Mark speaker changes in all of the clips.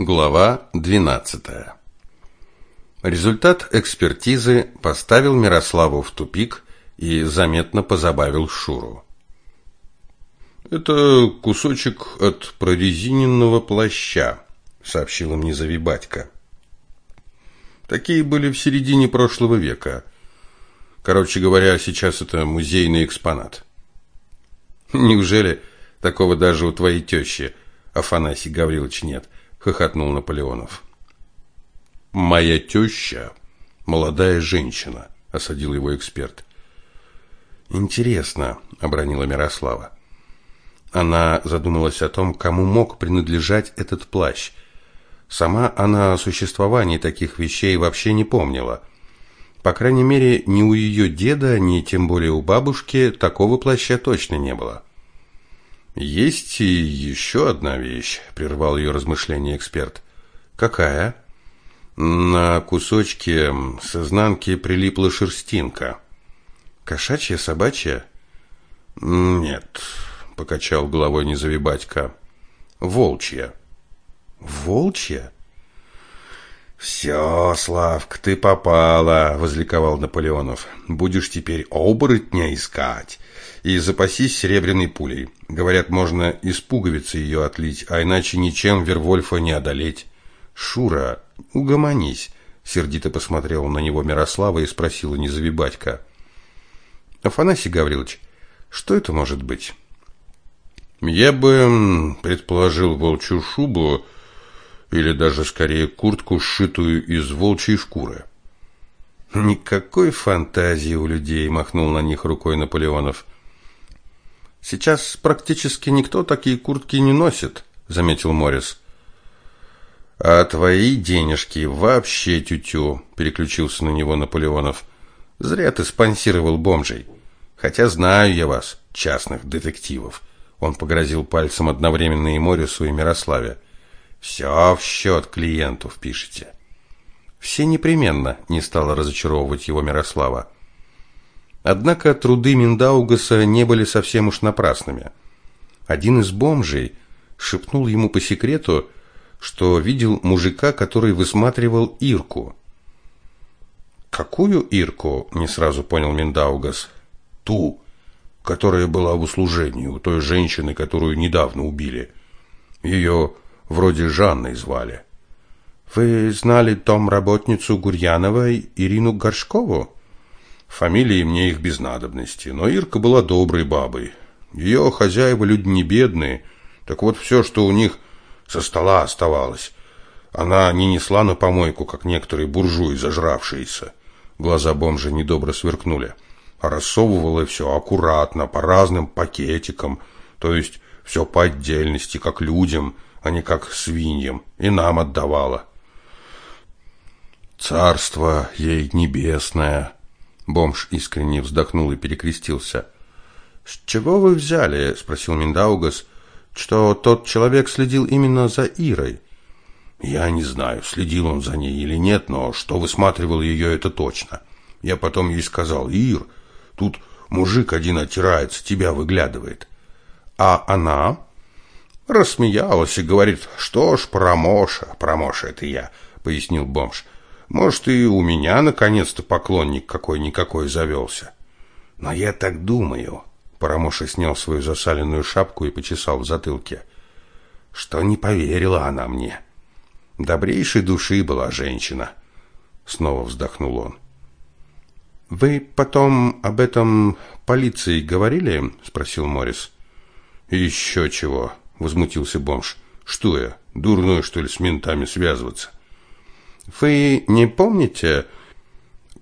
Speaker 1: Глава 12. Результат экспертизы поставил Мирославу в тупик и заметно позабавил Шуру. Это кусочек от прорезиненного плаща, сообщила мне Завибатька. Такие были в середине прошлого века. Короче говоря, сейчас это музейный экспонат. Неужели такого даже у твоей тещи, Афанасий Гаврилович, нет? Хохотнул Наполеонов. Моя теща молодая женщина, осадил его эксперт. Интересно, обронила Мирослава. Она задумалась о том, кому мог принадлежать этот плащ. Сама она о существовании таких вещей вообще не помнила. По крайней мере, ни у ее деда, ни тем более у бабушки такого плаща точно не было. Есть и еще одна вещь, прервал ее размышление эксперт. Какая? На кусочке с изнанки прилипла шерстинка. Кошачья, собачья? Нет, покачал головой незавибатька. Волчья. Волчья? «Все, Славка, ты попала!» — возликовал Наполеонов. «Будешь теперь оборотня искать и запасись серебряной пулей. Говорят, можно из пуговицы ее отлить, а иначе ничем Вервольфа не одолеть. Шура, угомонись!» — сердито посмотрел на него Мирослава и спросила незавибатька. «Афанасий Гаврилович, что это может быть?» «Я бы предположил волчью шубу...» или даже скорее куртку, сшитую из волчьей шкуры. Никакой фантазии у людей, махнул на них рукой Наполеонов. Сейчас практически никто такие куртки не носит, заметил Морис. А твои денежки вообще тютю, переключился на него Наполеонов. Зря ты спонсировал бомжей. Хотя знаю я вас, частных детективов. Он погрозил пальцем одновременно и Морису, и Мирославе. Все в счет клиенту впишите. Все непременно, не стало разочаровывать его Мирослава. Однако труды Миндаугаса не были совсем уж напрасными. Один из бомжей шепнул ему по секрету, что видел мужика, который высматривал Ирку. «Какую Ирку?» – не сразу понял Миндаугас. «Ту, которая была в услужении у той женщины, которую недавно убили. Ее вроде Жанной звали. Вы знали домработницу Гурьяновой Ирину Горшкову? Фамилии мне их без надобности, но Ирка была доброй бабой. Ее хозяева люди не бедные, так вот все, что у них со стола оставалось. Она не несла на помойку, как некоторые буржуи, зажравшиеся. Глаза бомжа недобро сверкнули. А рассовывала все аккуратно, по разным пакетикам, то есть все по отдельности, как людям – а не как свиньям, и нам отдавала. Царство ей небесное. Бомж искренне вздохнул и перекрестился. С чего вы взяли, спросил Миндаугас, что тот человек следил именно за Ирой? Я не знаю, следил он за ней или нет, но что высматривал ее, это точно. Я потом ей сказал: "Ир, тут мужик один отирается, тебя выглядывает". А она Рассмеялась и говорит, что ж, промоша, промоша это я, пояснил бомж. Может, и у меня наконец-то поклонник какой-никакой завелся. Но я так думаю. Парамоша снял свою засаленную шапку и почесал в затылке. Что не поверила она мне. Добрейшей души была женщина. Снова вздохнул он. Вы потом об этом полиции говорили? спросил Морис. Еще чего, возмутился бомж. Что я, дурной что ли с ментами связываться? Вы не помните,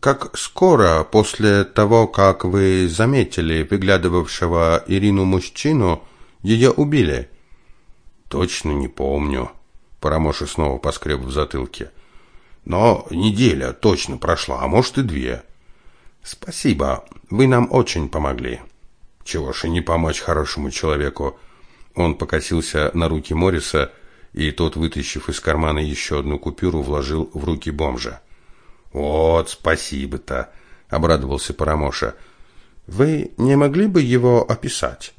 Speaker 1: как скоро после того, как вы заметили выглядывавшего Ирину мужчину, ее убили? Точно не помню. Парамоша снова поскреб в затылке. Но неделя точно прошла, а может и две. Спасибо, вы нам очень помогли. Чего ж и не помочь хорошему человеку. Он покосился на руки Морриса, и тот, вытащив из кармана еще одну купюру, вложил в руки бомжа. «Вот, спасибо-то!» — обрадовался Парамоша. «Вы не могли бы его описать?»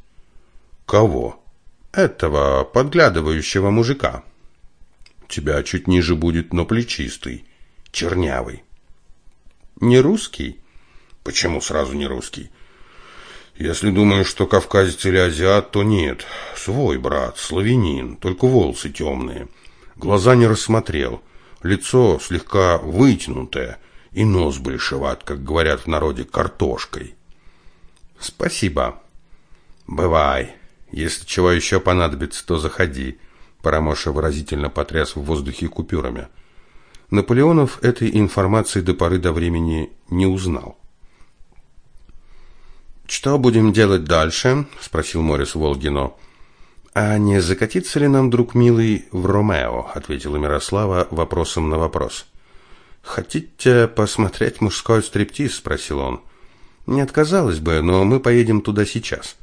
Speaker 1: «Кого?» «Этого подглядывающего мужика». тебя чуть ниже будет, но плечистый, чернявый.
Speaker 2: Не русский?
Speaker 1: Почему сразу не русский? Если думаешь, что кавказец или азиат, то нет. Свой брат, славянин, только волосы темные. Глаза не рассмотрел. Лицо слегка вытянутое и нос большеват, как говорят в народе, картошкой.
Speaker 2: Спасибо.
Speaker 1: Бывай. Если чего еще понадобится, то заходи. Парамоша выразительно потряс в воздухе купюрами. Наполеонов этой информации до поры до времени не узнал.
Speaker 2: «Что будем делать дальше?» – спросил Морис Волгино.
Speaker 1: «А не закатиться ли нам, друг милый, в Ромео?» – ответила Мирослава вопросом на вопрос.
Speaker 2: «Хотите посмотреть мужской стриптиз?» – спросил он.
Speaker 1: «Не отказалась бы, но мы поедем туда сейчас».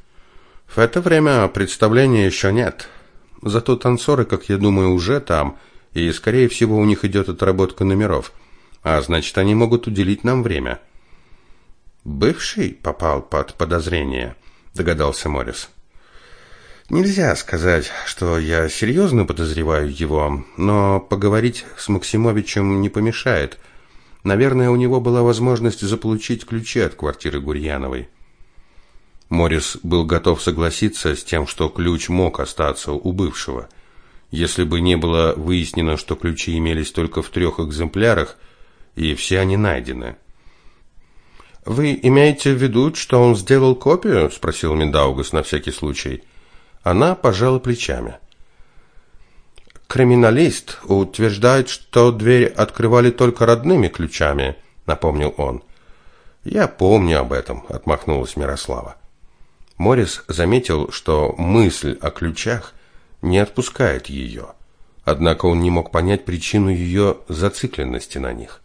Speaker 2: «В это время представления еще нет. Зато танцоры, как я думаю, уже там, и, скорее всего, у них идет отработка номеров. А значит, они могут уделить нам время».
Speaker 1: Бывший попал под подозрение, догадался Морис.
Speaker 2: Нельзя сказать, что я серьезно подозреваю его, но поговорить с Максимовичем не помешает. Наверное, у него была возможность заполучить ключи от квартиры Гурьяновой.
Speaker 1: Морис был готов согласиться с тем, что ключ мог остаться у бывшего. Если бы не было выяснено, что ключи имелись только в трех экземплярах, и все они найдены.
Speaker 2: Вы имеете в виду, что он сделал копию? спросил Миндаугас на всякий случай. Она пожала плечами. Криминалист утверждает, что дверь открывали только родными ключами, напомнил он.
Speaker 1: Я помню об этом, отмахнулась Мирослава. Морис заметил, что мысль о ключах не отпускает ее. Однако он не мог понять причину ее зацикленности на них.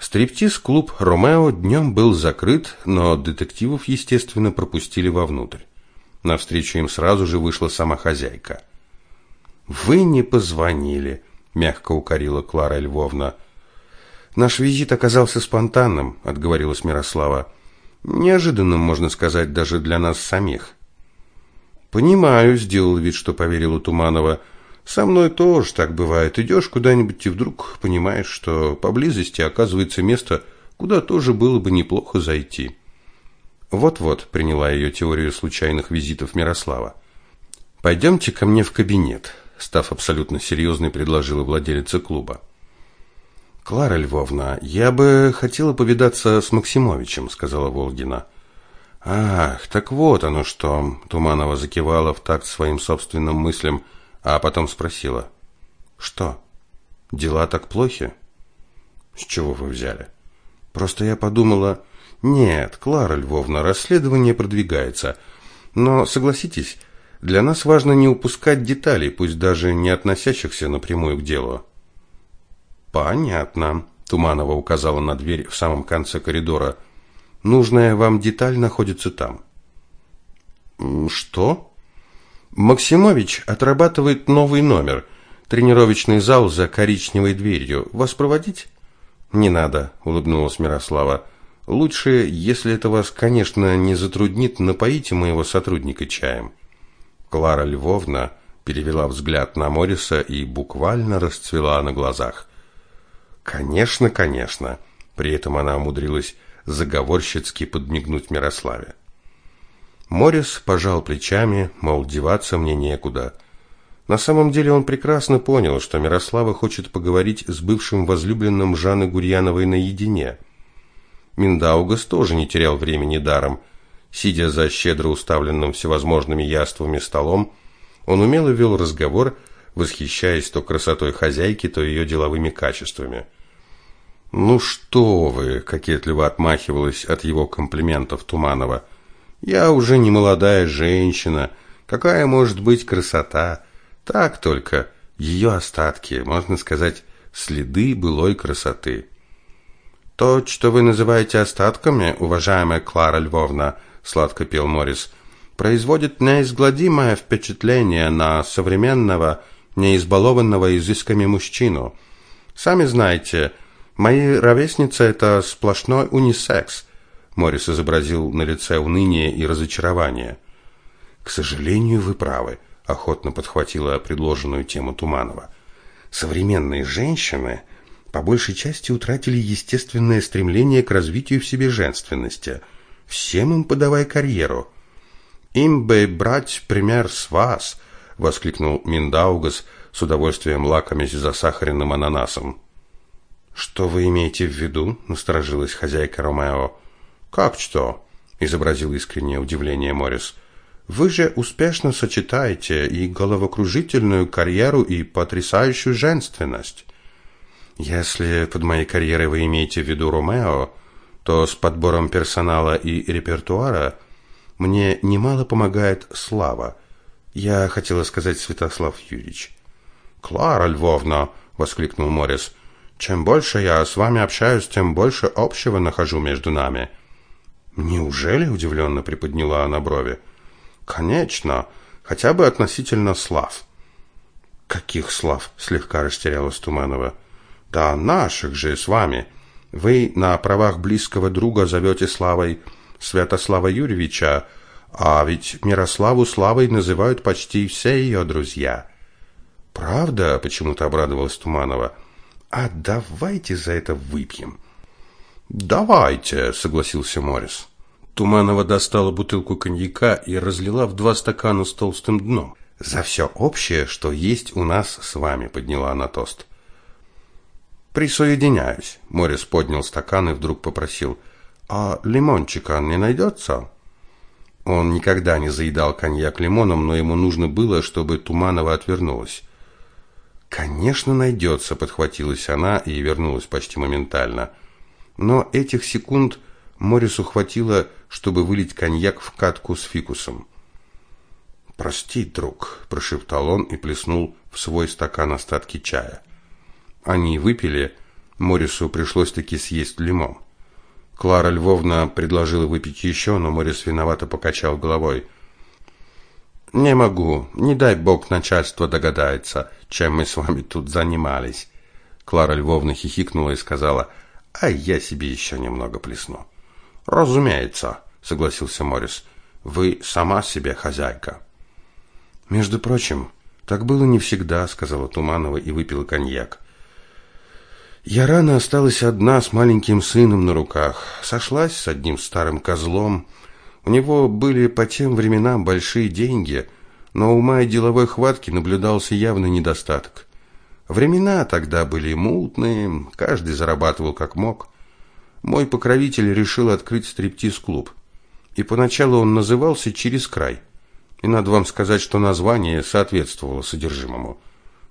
Speaker 1: Стриптиз-клуб «Ромео» днем был закрыт, но детективов, естественно, пропустили вовнутрь. Навстречу им сразу же вышла сама хозяйка.
Speaker 2: «Вы не позвонили», — мягко укорила Клара Львовна.
Speaker 1: «Наш визит оказался спонтанным», — отговорилась Мирослава. «Неожиданным, можно сказать, даже для нас самих».
Speaker 2: «Понимаю», — сделал вид, что поверила Туманова. Со мной тоже так бывает. Идешь куда-нибудь и вдруг понимаешь, что поблизости оказывается место, куда тоже было бы неплохо зайти.
Speaker 1: Вот-вот приняла ее теорию случайных визитов Мирослава.
Speaker 2: Пойдемте ко мне в кабинет, став абсолютно серьезной, предложила владелица клуба.
Speaker 1: Клара Львовна, я бы хотела повидаться с Максимовичем, сказала Волгина.
Speaker 2: Ах, так вот оно что, Туманова закивала в такт своим собственным мыслям а потом спросила: "Что? Дела так плохи?"
Speaker 1: "С чего вы взяли?"
Speaker 2: "Просто я подумала, нет, Клара Львовна, расследование продвигается. Но согласитесь, для нас важно не упускать деталей, пусть даже не относящихся напрямую к делу".
Speaker 1: "Понятно", Туманова указала на дверь в самом конце коридора.
Speaker 2: "Нужная вам деталь находится там".
Speaker 1: "Что?"
Speaker 2: Максимович отрабатывает новый номер. Тренировочный зал за коричневой дверью. Вас проводить?
Speaker 1: Не надо, улыбнулась Мирослава. Лучше, если это вас, конечно, не затруднит, напоите моего сотрудника чаем. Клара Львовна перевела взгляд на Мориса и буквально расцвела на глазах. Конечно, конечно. При этом она умудрилась заговорщицки подмигнуть Мирославе. Морис пожал плечами, мол, деваться мне некуда. На самом деле он прекрасно понял, что Мирослава хочет поговорить с бывшим возлюбленным Жанны Гурьяновой наедине. Миндаугас тоже не терял времени даром. Сидя за щедро уставленным всевозможными яствами столом, он умело вел разговор, восхищаясь то красотой хозяйки, то ее деловыми качествами. «Ну что вы!» – кокетливо отмахивалась от его комплиментов Туманова – я уже не молодая женщина. Какая может быть красота? Так только ее остатки, можно сказать, следы былой красоты. То, что вы называете остатками, уважаемая Клара Львовна, сладко пел Морис, производит неизгладимое впечатление на современного, неизбалованного изысками мужчину. Сами знаете, мои ровесницы это сплошной унисекс. Морис изобразил на лице уныние и разочарование. К сожалению, вы правы,
Speaker 2: охотно подхватила предложенную тему Туманова. Современные женщины по большей части утратили естественное стремление к развитию в себе женственности. Всем им подавай карьеру. Им бы брать пример с вас, воскликнул Миндаугас с удовольствием лакомясь засахаренным ананасом. Что вы имеете в виду? насторожилась хозяйка Ромео. Как что? изобразил искреннее удивление Морис. Вы же успешно сочетаете и головокружительную карьеру, и потрясающую женственность. Если под моей карьерой вы имеете в виду Ромео, то с подбором персонала и репертуара мне немало помогает Слава. Я хотела сказать Святослав Юрьевич. Клара Львовна, воскликнул Морис. Чем больше я с вами общаюсь, тем больше общего нахожу между нами. Неужели удивленно приподняла она брови? Конечно, хотя бы относительно слав. Каких слав? слегка растерялась Туманова. Да наших же с вами. Вы на правах близкого друга зовете славой Святослава Юрьевича, а ведь Мирославу славой называют почти все ее друзья. Правда? почему-то обрадовалась Туманова. А давайте за это выпьем. Давайте, согласился Морис. Туманова достала бутылку коньяка и разлила в два стакана с толстым дном. «За все общее, что есть у нас с вами», — подняла она тост. «Присоединяюсь», — Морис поднял стакан и вдруг попросил. «А лимончика не найдется?» Он никогда не заедал коньяк лимоном, но ему нужно было, чтобы Туманова отвернулась. «Конечно найдется», — подхватилась она и вернулась почти моментально. Но этих секунд Морису хватило, чтобы вылить коньяк в катку с фикусом. «Прости, друг», – прошептал он и плеснул в свой стакан остатки чая. Они выпили, Морису пришлось таки съесть лимон. Клара Львовна предложила выпить еще, но Морис виновато покачал головой. «Не могу, не дай бог начальство догадается, чем мы с вами тут занимались». Клара Львовна хихикнула и сказала, «А я себе еще немного плесну». Разумеется, согласился Морис. Вы сама себе хозяйка. Между прочим, так было не всегда, сказала Туманова и выпила коньяк. Я рано осталась одна с маленьким сыном на руках. Сошлась с одним старым козлом. У него были по тем временам большие деньги, но ума и деловой хватки наблюдался явный недостаток. Времена тогда были мутные, каждый зарабатывал как мог. Мой покровитель решил открыть стриптиз-клуб. И поначалу он назывался «Через край». И надо вам сказать, что название соответствовало содержимому.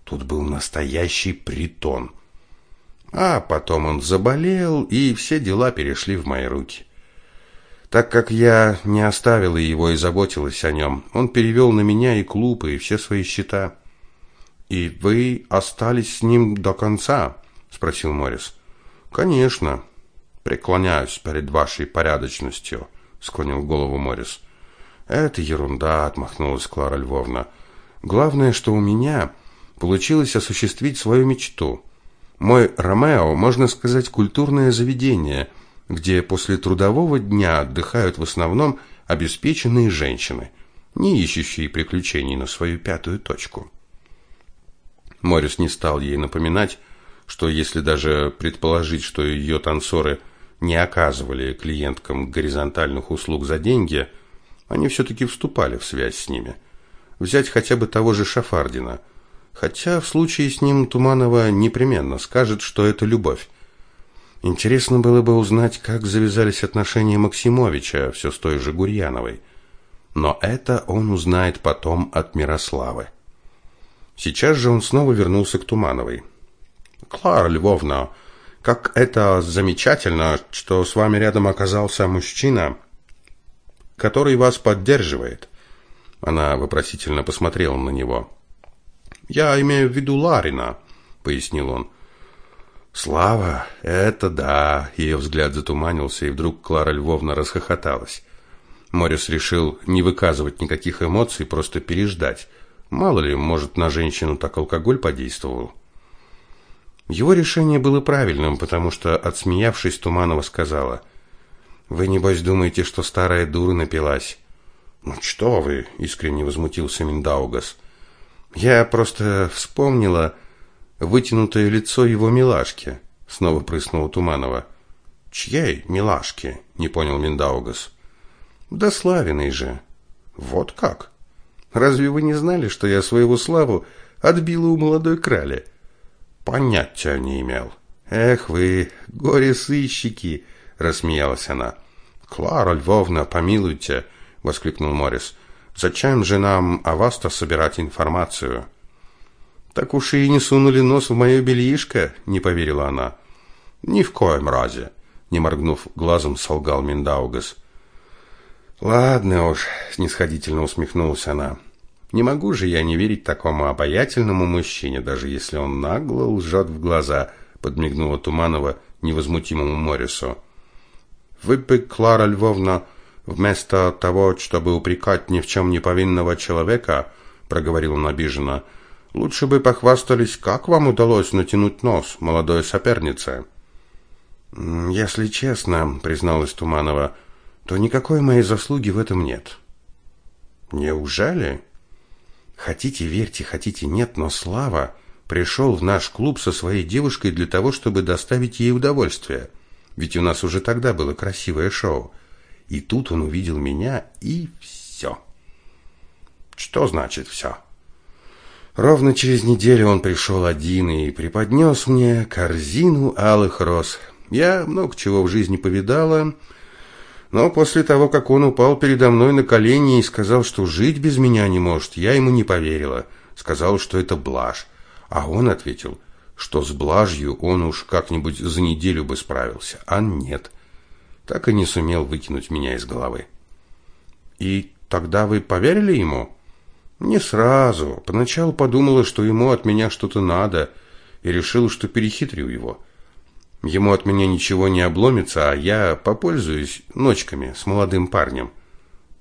Speaker 2: Тут был настоящий притон. А потом он заболел, и все дела перешли в мои руки. Так как я не оставила его и заботилась о нем, он перевел на меня и клуб, и все свои счета. «И вы остались с ним до конца?» – спросил Морис. «Конечно. Преклоняюсь перед вашей порядочностью, склонил голову Морис. Это ерунда, отмахнулась Клара Львовна. Главное, что у меня получилось осуществить свою мечту. Мой Ромео, можно сказать, культурное заведение, где после трудового дня отдыхают в основном обеспеченные женщины, не ищущие приключений на свою пятую точку. Морис не стал ей напоминать, что если даже предположить, что ее танцоры не оказывали клиенткам горизонтальных услуг за деньги, они все-таки вступали в связь с ними. Взять хотя бы того же Шафардина. Хотя в случае с ним Туманова непременно скажет, что это любовь. Интересно было бы узнать, как завязались отношения Максимовича все с той же Гурьяновой. Но это он узнает потом от Мирославы. Сейчас же он снова вернулся к Тумановой. «Клара Львовна, как это замечательно, что с вами рядом оказался мужчина, который вас поддерживает. Она вопросительно посмотрела на него. Я имею в виду Ларина, пояснил он. Слава, это да. Ее взгляд затуманился, и вдруг Клара Львовна расхохоталась. Морис решил не выказывать никаких эмоций, просто переждать. Мало ли, может, на женщину так алкоголь подействовал. Его решение было правильным, потому что, отсмеявшись, Туманова сказала, «Вы, небось, думаете, что старая дура напилась?» Ну что вы, искренне возмутился Миндаугас. Я просто вспомнила вытянутое лицо его милашки, снова прыснула Туманова. Чьей милашки? не понял Миндаугас. Да Славиной же. Вот как? Разве вы не знали, что я своего славу отбила у молодой крали? Понятия не имел. Эх вы, горе-сыщики, рассмеялась она. Клара Львовна, помилуйте, воскликнул Морис. Зачем же нам о вас-то собирать информацию? Так уж и не сунули нос в мое бельишко, не поверила она. Ни в коем разе, не моргнув глазом, солгал Миндаугас. Ладно уж, снисходительно усмехнулась она. Не могу же я не верить такому обаятельному мужчине, даже если он нагло лжет в глаза, подмигнула Туманова невозмутимому Морису. Вы бы, Клара Львовна, вместо того, чтобы упрекать ни в чем не повинного человека, проговорил он обиженно, лучше бы похвастались, как вам удалось натянуть нос молодой сопернице. Если честно, призналась Туманова, — то никакой моей заслуги в этом нет. Неужели? Хотите верьте, хотите нет, но Слава пришел в наш клуб со своей девушкой для того, чтобы доставить ей удовольствие. Ведь у нас уже тогда было красивое шоу. И тут он увидел меня, и все. Что значит все? Ровно через неделю он пришел один и преподнес мне корзину алых роз. Я много чего в жизни повидала, но после того, как он упал передо мной на колени и сказал, что жить без меня не может, я ему не поверила. Сказал, что это блажь. А он ответил, что с блажью он уж как-нибудь за неделю бы справился. А нет. Так и не сумел выкинуть меня из головы. И тогда вы поверили ему? Не сразу. Поначалу подумала, что ему от меня что-то надо, и решила, что перехитрю его. Ему от меня ничего не обломится, а я попользуюсь ночками с молодым парнем.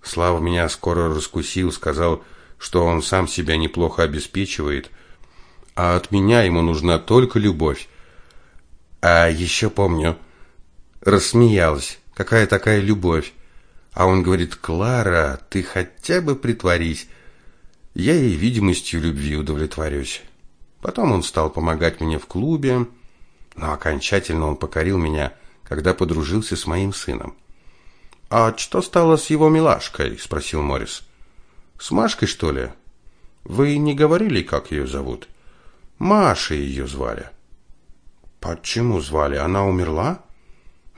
Speaker 2: Слава меня скоро раскусил, сказал, что он сам себя неплохо обеспечивает, а от меня ему нужна только любовь. А еще помню, рассмеялась. Какая такая любовь? А он говорит: "Клара, ты хотя бы притворись. Я ей видимостью любви удовлетворюсь". Потом он стал помогать мне в клубе, но окончательно он покорил меня, когда подружился с моим сыном. А что стало с его милашкой? спросил Морис. С Машкой, что ли? Вы не говорили, как ее зовут? Маша ее звали. Почему звали? Она умерла?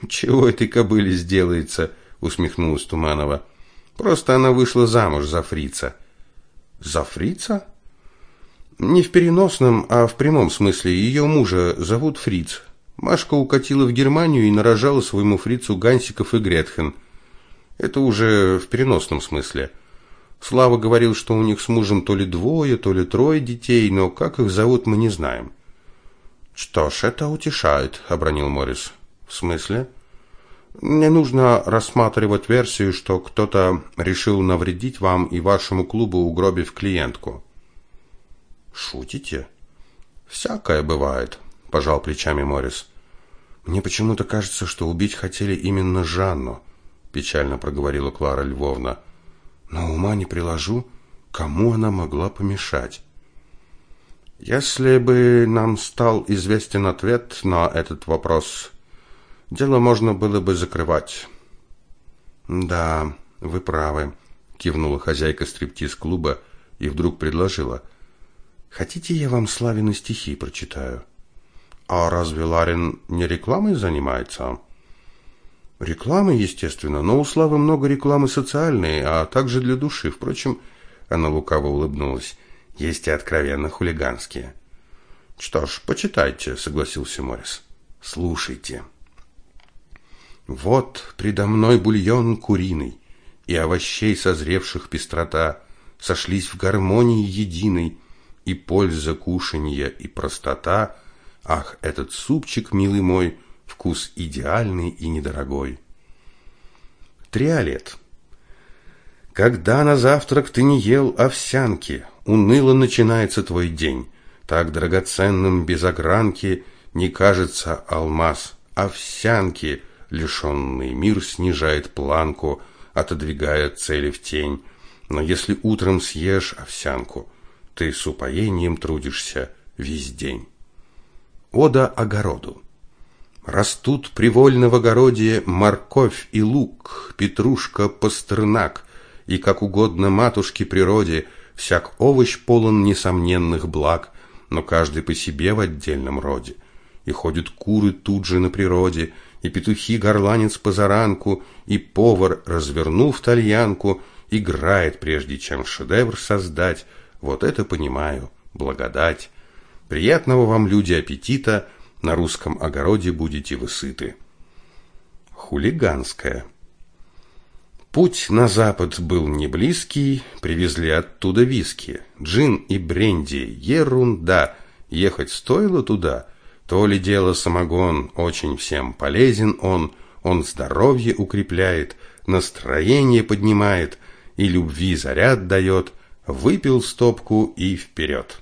Speaker 2: Чего этой кобыле сделается? усмехнулась Туманова. Просто она вышла замуж за фрица. За фрица? Не в переносном, а в прямом смысле. Ее мужа зовут Фриц. Машка укатила в Германию и нарожала своему фрицу Гансиков и Гретхен. Это уже в переносном смысле. Слава говорил, что у них с мужем то ли двое, то ли трое детей, но как их зовут, мы не знаем. Что ж, это утешает, обронил Морис. В смысле? Мне нужно рассматривать версию, что кто-то решил навредить вам и вашему клубу, угробив клиентку. Шутите? Всякое бывает, пожал плечами Морис. Мне почему-то кажется, что убить хотели именно Жанну, печально проговорила Клара Львовна. Но ума не приложу, кому она могла помешать. Если бы нам стал известен ответ на этот вопрос, дело можно было бы закрывать. Да, вы правы, кивнула хозяйка стриптиз-клуба и вдруг предложила: Хотите, я вам Славины стихи прочитаю? А разве Ларин не рекламой занимается? Рекламой, естественно, но у Славы много рекламы социальной, а также для души. Впрочем, она лукаво улыбнулась. Есть и откровенно хулиганские. Что ж, почитайте, согласился Морис. Слушайте. Вот предо мной бульон куриный, и овощей созревших пестрота сошлись в гармонии единой и польза кушанья, и простота. Ах, этот супчик, милый мой, вкус идеальный и недорогой. Триолет. Когда на завтрак ты не ел овсянки, уныло начинается твой день. Так драгоценным без огранки не кажется алмаз. Овсянки, лишенный мир снижает планку, отодвигая цели в тень. Но если утром съешь овсянку, ты с упоением трудишься весь день. Ода огороду. Растут привольно в огороде морковь и лук, петрушка, пастернак, и как угодно матушке природе всяк овощ полон несомненных благ, но каждый по себе в отдельном роде. И ходят куры тут же на природе, и петухи горланец позаранку, и повар, развернув тальянку, играет, прежде чем шедевр создать. Вот это понимаю, благодать. Приятного вам, люди, аппетита, на русском огороде будете вы сыты. Хулиганская. Путь на запад был не близкий, привезли оттуда виски, джин и бренди, ерунда. Ехать стоило туда, то ли дело самогон, очень всем полезен он, он здоровье укрепляет, настроение поднимает и любви заряд дает. Выпил стопку и вперед.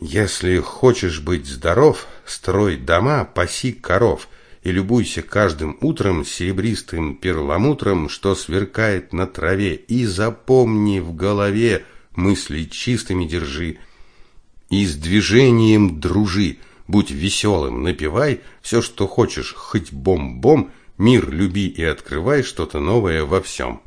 Speaker 2: Если хочешь быть здоров, строй дома, паси коров и любуйся каждым утром серебристым перламутром, что сверкает на траве, и запомни в голове, мысли чистыми держи, и с движением дружи, будь веселым, напевай все, что хочешь, хоть бом-бом, мир люби и открывай что-то новое во всем.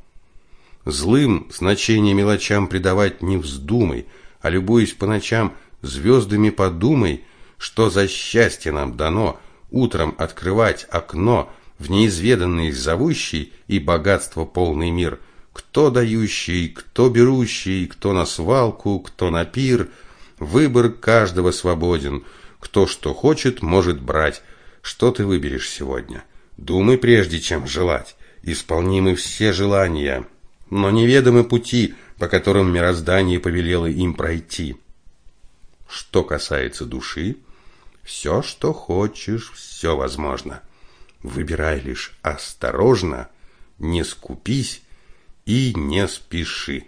Speaker 2: Злым значение мелочам придавать не вздумай, а любуясь по ночам – звездами подумай, что за счастье нам дано утром открывать окно в неизведанный зовущий и богатство полный мир. Кто дающий, кто берущий, кто на свалку, кто на пир. Выбор каждого свободен. Кто что хочет, может брать. Что ты выберешь сегодня? Думай прежде, чем желать. Исполнимы все желания, но неведомы пути, по которым мироздание повелело им пройти. Что касается души, все, что хочешь, все возможно. Выбирай лишь осторожно, не скупись и не спеши.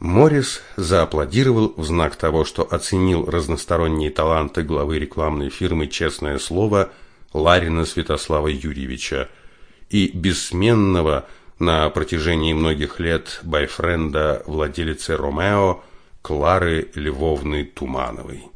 Speaker 2: Морис зааплодировал в знак того, что оценил разносторонние таланты главы рекламной фирмы «Честное слово» Ларина Святослава Юрьевича и бессменного на протяжении многих лет байфренда владелицы Ромео Клары Львовны Тумановой.